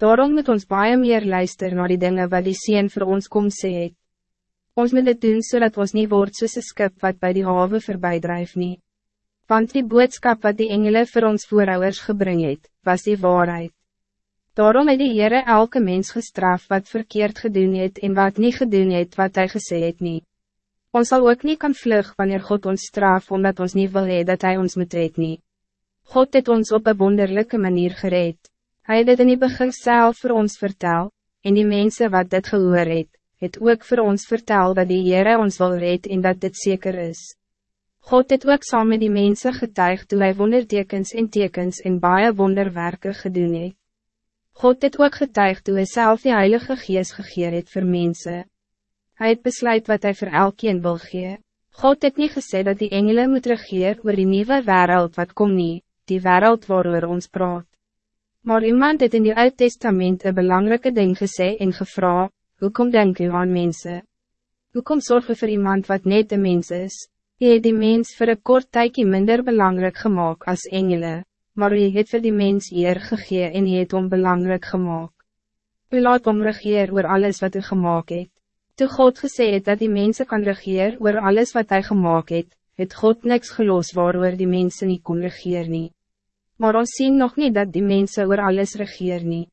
Daarom moet ons baie meer luister naar die dingen wat die Seen voor ons kom sê het. Ons moet dit doen zodat ons niet wordt soos een skip wat bij die haven voorbij drijft nie. Want die boodskap wat die engelen voor ons voorouders gebring het, was die waarheid. Daarom het die Heere elke mens gestraf wat verkeerd gedoen het en wat niet gedoen het wat hij gesê het nie. Ons zal ook niet kan vlug wanneer God ons straf omdat ons niet wil hee dat hij ons moet red nie. God het ons op een wonderlijke manier gereed. Hij het dit in die begin zelf voor ons vertel, en die mensen wat dit gehoor het, het ook voor ons vertel dat die Heere ons wil red en dat dit zeker is. God het ook saam met die mensen getuigd toe hy wondertekens en tekens en baie wonderwerke gedoen het. God het ook getuigd toe hy self die Heilige Gees gegeer het vir mense. Hy het besluit wat hij voor elkeen wil gee. God het niet gezegd dat die engelen moet regeer oor die nieuwe wereld wat kom nie, die wereld waarover ons praat. Maar iemand het in die Oud Testament een belangrijke ding gesê en gevra, hoe kom denk u aan mensen? Hoe kom zorgen voor iemand wat net een mens is? Je het die mens voor een kort tijdje minder belangrijk gemaakt als engelen, maar je het voor die mens eer gegee en je het om belangrijk gemaakt. U laat om regeer oor alles wat u gemaakt het. Toe God gesê het dat die mensen kan regeer oor alles wat hij gemaakt het, het God niks gelos waarover die mensen niet kon regeer nie. Maar ons zien nog niet dat die mensen oor alles regeer nie.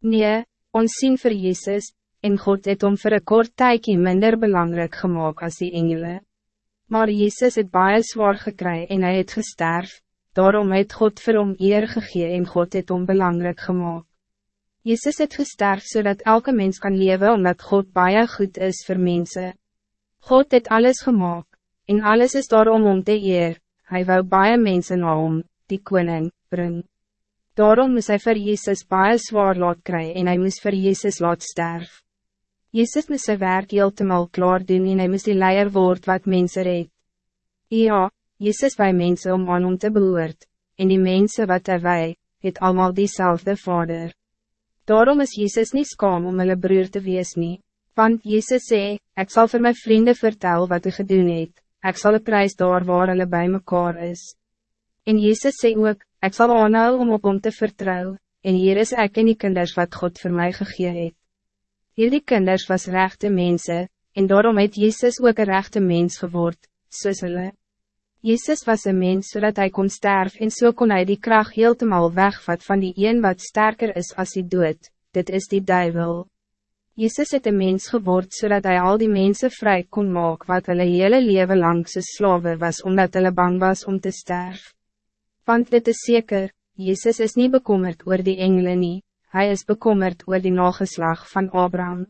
Nee, ons zien voor Jezus, en God het om voor een kort tijdje minder belangrijk gemaakt als die engelen. Maar Jezus het baie zwaar gekry en hij het gesterf, daarom het God vir hom eer gegee en God het om belangrijk gemaakt. Jezus het gesterf zodat elke mens kan leven omdat God baie goed is voor mensen. God het alles gemaakt, en alles is daarom om te eer, hij wou baie mensen na om, die koning, bring. Daarom moest hij voor Jezus baie zwaar laat kry en hij moest voor Jezus laat sterf. Jezus moest zijn werk heeltemal klaar doen en hij moest die leier word wat mensen reed. Ja, Jezus wij mensen om aan om te behoort, en die mensen wat hij wij, het allemaal diezelfde vader. Daarom is Jezus niet skaam om hulle broer te wees nie, want Jezus sê, ik zal voor mijn vrienden vertellen wat u gedoen het, ek sal een prijs daar waar hulle bij mekaar is. En Jezus sê ook, ik zal aanhou om op hom te vertrouwen, en hier is ek en die kinders wat God voor mij gegee het. Hierdie kinders was rechte mensen, en daarom het Jezus ook een rechte mens geword, soos hulle. Jezus was een mens zodat hij kon sterven en zo so kon hij die kracht heeltemal wegvat van die een wat sterker is als hij doet, dit is die duivel. Jezus het een mens geword zodat hij al die mensen vrij kon maken wat hulle hele leven lang so slawe was omdat hulle bang was om te sterven. Want dit is zeker, Jezus is niet bekommerd oor die engelen nie, hij is bekommerd oor die nageslag van Abraham.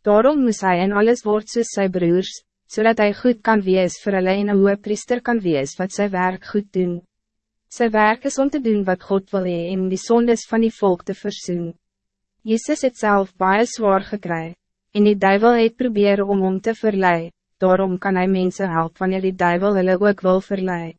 Daarom moest hij en alles word soos sy broers, zodat hij goed kan wees voor hulle en een priester kan wees wat zijn werk goed doen. Zijn werk is om te doen wat God wil hee en die zondes van die volk te verzoen. Jezus het zelf baie zwaar gekry, en die duivel het probeer om om te verlei, daarom kan hij mensen helpen wanneer die duivel hulle ook wil verlei.